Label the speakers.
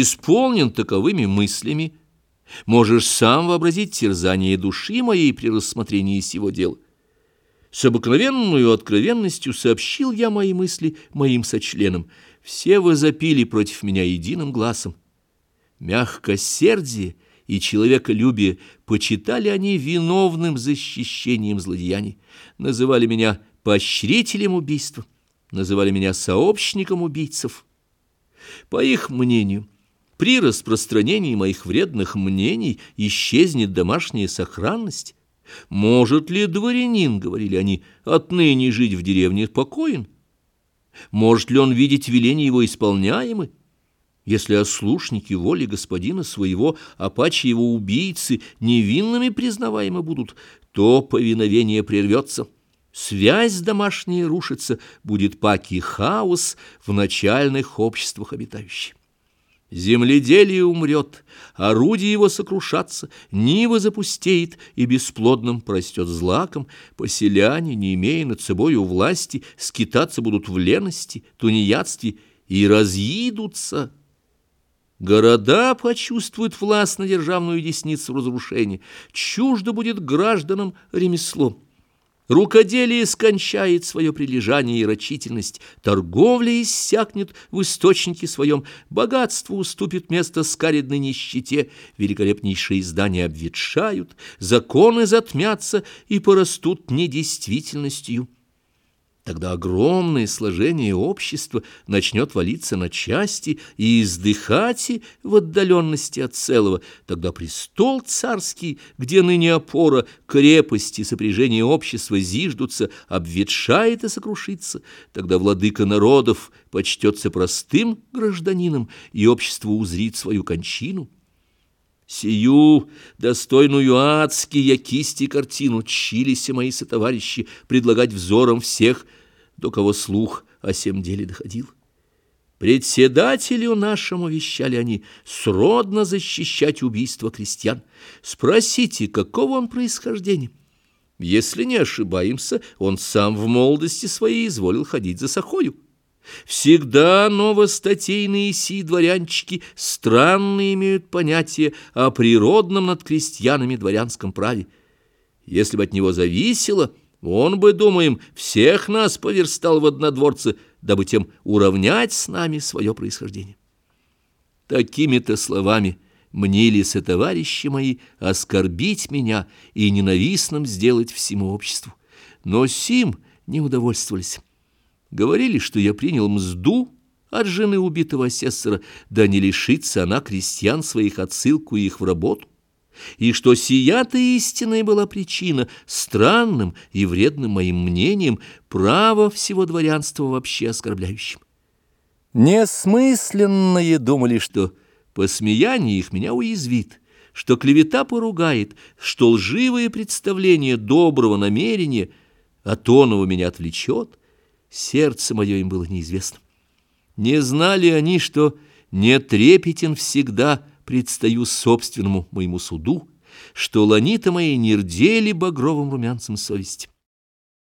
Speaker 1: исполнен таковыми мыслями, можешь сам вообразить терзание души моей при рассмотрении сего дела. С обыкновенную откровенностью сообщил я мои мысли моим сочленам. Все возопили против меня единым глазом. Мягкосердие и человеколюбие почитали они виновным защищением злодеяний, называли меня поощрителем убийства, называли меня сообщником убийцев. По их мнению, при распространении моих вредных мнений исчезнет домашняя сохранность. Может ли дворянин, говорили они, отныне жить в деревне покоен? Может ли он видеть веления его исполняемы? Если ослушники воли господина своего, а паче его убийцы невинными признаваемы будут, то повиновение прервется. Связь домашняя рушится, будет паки хаос в начальных обществах обитающих. Земледелие умрет, орудие его сокрушатся, нива запустеет и бесплодным простет злаком, поселяне, не имея над собою власти, скитаться будут в лености, тунеядстве и разъедутся. Города почувствуют властно-державную десницу разрушения, чуждо будет гражданам ремесло. Рукоделие скончает свое прилежание и рачительность, торговля иссякнет в источнике своем, богатство уступит место скаридной нищете, великолепнейшие здания обветшают, законы затмятся и порастут недействительностью. Тогда огромное сложение общества начнет валиться на части и издыхать в отдаленности от целого. Тогда престол царский, где ныне опора, крепости, сопряжения общества зиждутся, обветшает и сокрушится. Тогда владыка народов почтется простым гражданином, и общество узрит свою кончину. Сию достойную адские кисти картину чились мои сотоварищи предлагать взором всех, до кого слух о сем деле доходил. Председателю нашему вещали они сродно защищать убийство крестьян. Спросите, какого он происхождения? Если не ошибаемся, он сам в молодости своей изволил ходить за сахою. Всегда новостатейные сии дворянчики странно имеют понятие о природном над крестьянами дворянском праве. Если бы от него зависело, он бы, думаем, всех нас поверстал в однодворце, дабы тем уравнять с нами свое происхождение. Такими-то словами мнились товарищи мои оскорбить меня и ненавистным сделать всему обществу. Но сим не удовольствовались. Говорили, что я принял мзду от жены убитого асессора, да не лишится она крестьян своих отсылку их в работу, и что сия-то истинная была причина странным и вредным моим мнением право всего дворянства вообще оскорбляющим. Несмысленные думали, что посмеяние их меня уязвит, что клевета поругает, что лживое представление доброго намерения от оного меня отвлечет, Сердце мое им было неизвестно. Не знали они, что не трепетен всегда предстаю собственному моему суду, что ланита мои не рдели багровым румянцем совести.